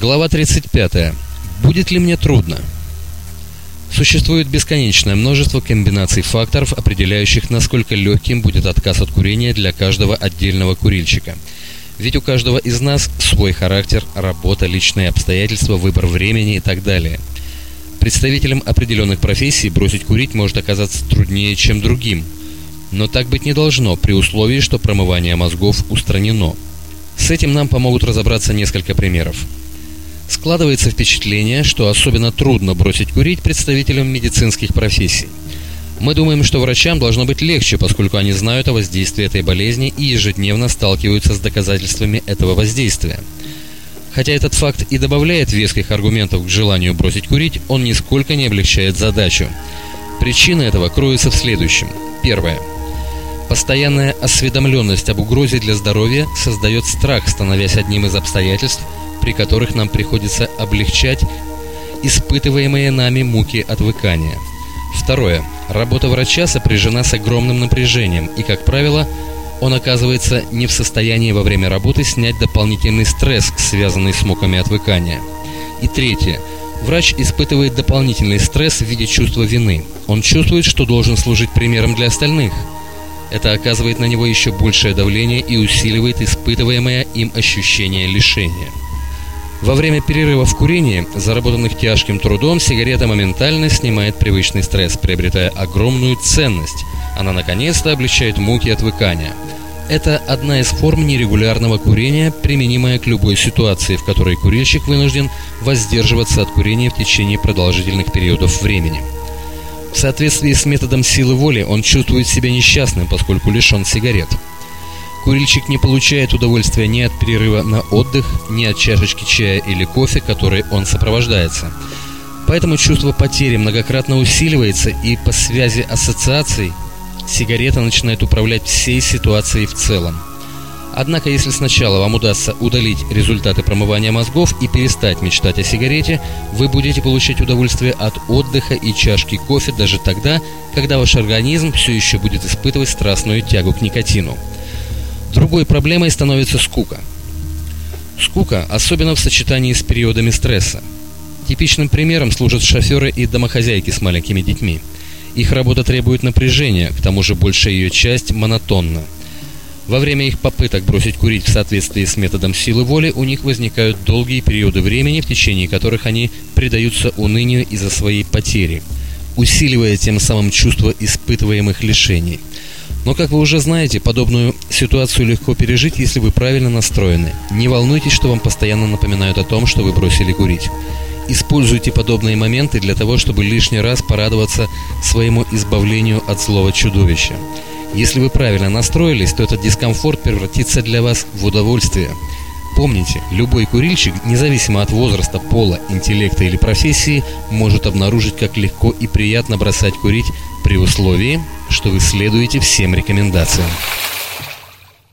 Глава 35. Будет ли мне трудно? Существует бесконечное множество комбинаций факторов, определяющих, насколько легким будет отказ от курения для каждого отдельного курильщика. Ведь у каждого из нас свой характер, работа, личные обстоятельства, выбор времени и так далее. Представителям определенных профессий бросить курить может оказаться труднее, чем другим. Но так быть не должно, при условии, что промывание мозгов устранено. С этим нам помогут разобраться несколько примеров. Складывается впечатление, что особенно трудно бросить курить представителям медицинских профессий. Мы думаем, что врачам должно быть легче, поскольку они знают о воздействии этой болезни и ежедневно сталкиваются с доказательствами этого воздействия. Хотя этот факт и добавляет веских аргументов к желанию бросить курить, он нисколько не облегчает задачу. Причина этого кроется в следующем. Первое. Постоянная осведомленность об угрозе для здоровья создает страх, становясь одним из обстоятельств, при которых нам приходится облегчать испытываемые нами муки отвыкания. Второе. Работа врача сопряжена с огромным напряжением, и, как правило, он оказывается не в состоянии во время работы снять дополнительный стресс, связанный с муками отвыкания. И третье. Врач испытывает дополнительный стресс в виде чувства вины. Он чувствует, что должен служить примером для остальных. Это оказывает на него еще большее давление и усиливает испытываемое им ощущение лишения. Во время перерыва в курении, заработанных тяжким трудом, сигарета моментально снимает привычный стресс, приобретая огромную ценность. Она наконец-то облегчает муки отвыкания. Это одна из форм нерегулярного курения, применимая к любой ситуации, в которой курильщик вынужден воздерживаться от курения в течение продолжительных периодов времени. В соответствии с методом силы воли он чувствует себя несчастным, поскольку лишен сигарет – Курильщик не получает удовольствия ни от перерыва на отдых, ни от чашечки чая или кофе, которой он сопровождается. Поэтому чувство потери многократно усиливается, и по связи ассоциаций сигарета начинает управлять всей ситуацией в целом. Однако, если сначала вам удастся удалить результаты промывания мозгов и перестать мечтать о сигарете, вы будете получать удовольствие от отдыха и чашки кофе даже тогда, когда ваш организм все еще будет испытывать страстную тягу к никотину. Другой проблемой становится скука. Скука, особенно в сочетании с периодами стресса. Типичным примером служат шоферы и домохозяйки с маленькими детьми. Их работа требует напряжения, к тому же большая ее часть монотонна. Во время их попыток бросить курить в соответствии с методом силы воли у них возникают долгие периоды времени, в течение которых они предаются унынию из-за своей потери, усиливая тем самым чувство испытываемых лишений – но, как вы уже знаете, подобную ситуацию легко пережить, если вы правильно настроены. Не волнуйтесь, что вам постоянно напоминают о том, что вы бросили курить. Используйте подобные моменты для того, чтобы лишний раз порадоваться своему избавлению от злого чудовища. Если вы правильно настроились, то этот дискомфорт превратится для вас в удовольствие. Помните, любой курильщик, независимо от возраста, пола, интеллекта или профессии, может обнаружить, как легко и приятно бросать курить при условии, что вы следуете всем рекомендациям.